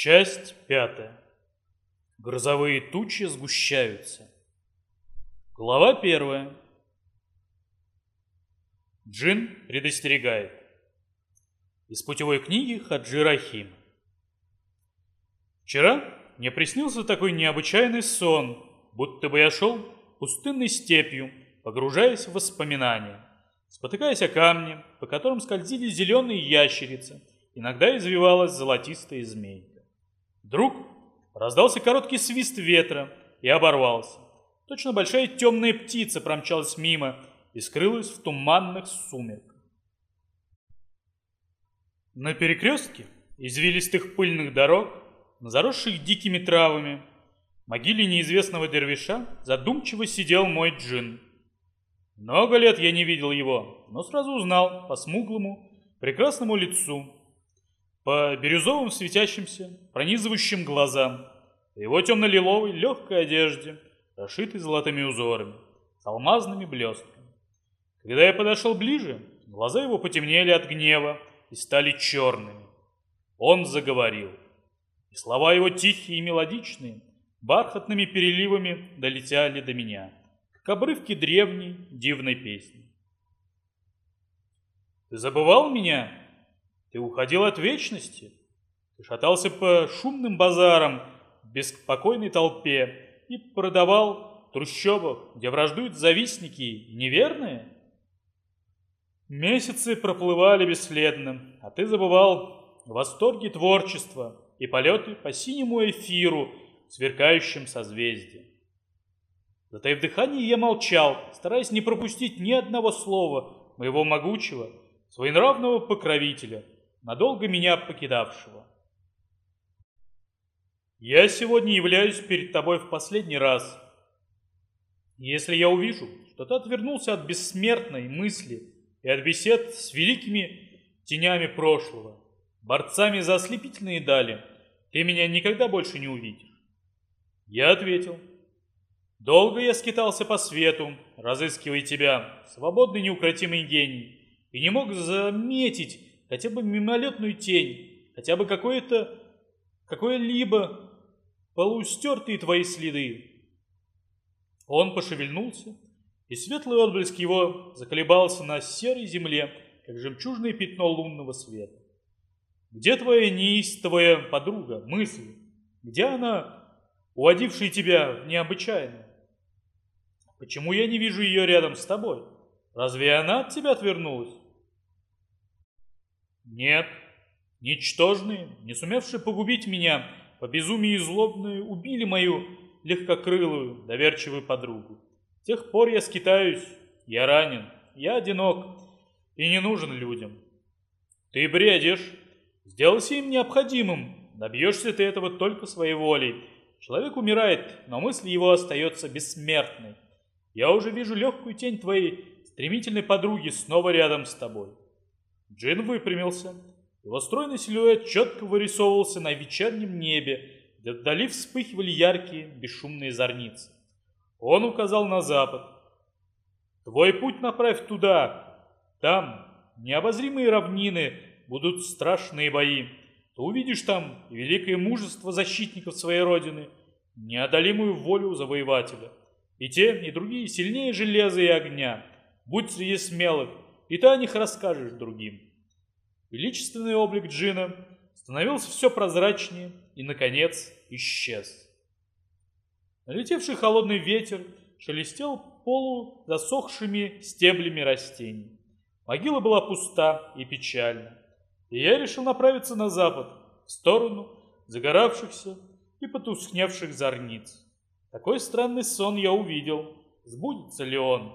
Часть пятая. Грозовые тучи сгущаются. Глава первая. Джин предостерегает. Из путевой книги Хаджи Рахим. Вчера мне приснился такой необычайный сон, будто бы я шел пустынной степью, погружаясь в воспоминания, спотыкаясь о камни, по которым скользили зеленые ящерицы, иногда извивалась золотистая змейка. Вдруг раздался короткий свист ветра и оборвался. Точно большая темная птица промчалась мимо и скрылась в туманных сумерках. На перекрестке извилистых пыльных дорог, на заросших дикими травами, могиле неизвестного дервиша задумчиво сидел мой джин. Много лет я не видел его, но сразу узнал по смуглому, прекрасному лицу, по бирюзовым светящимся, пронизывающим глазам, по его темно-лиловой легкой одежде, расшитой золотыми узорами, с алмазными блестками. Когда я подошел ближе, глаза его потемнели от гнева и стали черными. Он заговорил, и слова его тихие и мелодичные, бархатными переливами долетели до меня, как обрывки древней дивной песни. «Ты забывал меня?» Ты уходил от вечности. Ты шатался по шумным базарам беспокойной толпе и продавал в трущобах, где враждуют завистники и неверные. Месяцы проплывали бесследно, а ты забывал восторги творчества и полеты по синему эфиру, сверкающим созвездием. Затаив дыхание, я молчал, стараясь не пропустить ни одного слова моего могучего, своенравного покровителя – надолго меня покидавшего. Я сегодня являюсь перед тобой в последний раз. Если я увижу, что ты отвернулся от бессмертной мысли и от бесед с великими тенями прошлого, борцами за ослепительные дали, ты меня никогда больше не увидишь. Я ответил. Долго я скитался по свету, разыскивая тебя, свободный неукротимый гений, и не мог заметить хотя бы мимолетную тень, хотя бы какое-то, какое-либо полустертые твои следы. Он пошевельнулся, и светлый отблеск его заколебался на серой земле, как жемчужное пятно лунного света. Где твоя неистовая подруга, мысль? Где она, уводившая тебя в необычайное? Почему я не вижу ее рядом с тобой? Разве она от тебя отвернулась? Нет, ничтожные, не сумевшие погубить меня, по безумию злобные, убили мою легкокрылую, доверчивую подругу. С тех пор я скитаюсь, я ранен, я одинок и не нужен людям. Ты бредишь, сделайся им необходимым, добьешься ты этого только своей волей. Человек умирает, но мысль его остается бессмертной. Я уже вижу легкую тень твоей стремительной подруги снова рядом с тобой. Джин выпрямился. Его стройный силуэт четко вырисовывался на вечернем небе, где вдали вспыхивали яркие, бесшумные зорницы. Он указал на запад. «Твой путь направь туда. Там необозримые равнины, будут страшные бои. Ты увидишь там великое мужество защитников своей родины, неодолимую волю завоевателя. И те, и другие сильнее железа и огня. Будь среди смелых, и ты о них расскажешь другим. Величественный облик Джина становился все прозрачнее и, наконец, исчез. Налетевший холодный ветер шелестел полузасохшими стеблями растений. Могила была пуста и печальна, и я решил направиться на запад, в сторону загоравшихся и потускневших зорниц. Такой странный сон я увидел. Сбудется ли он?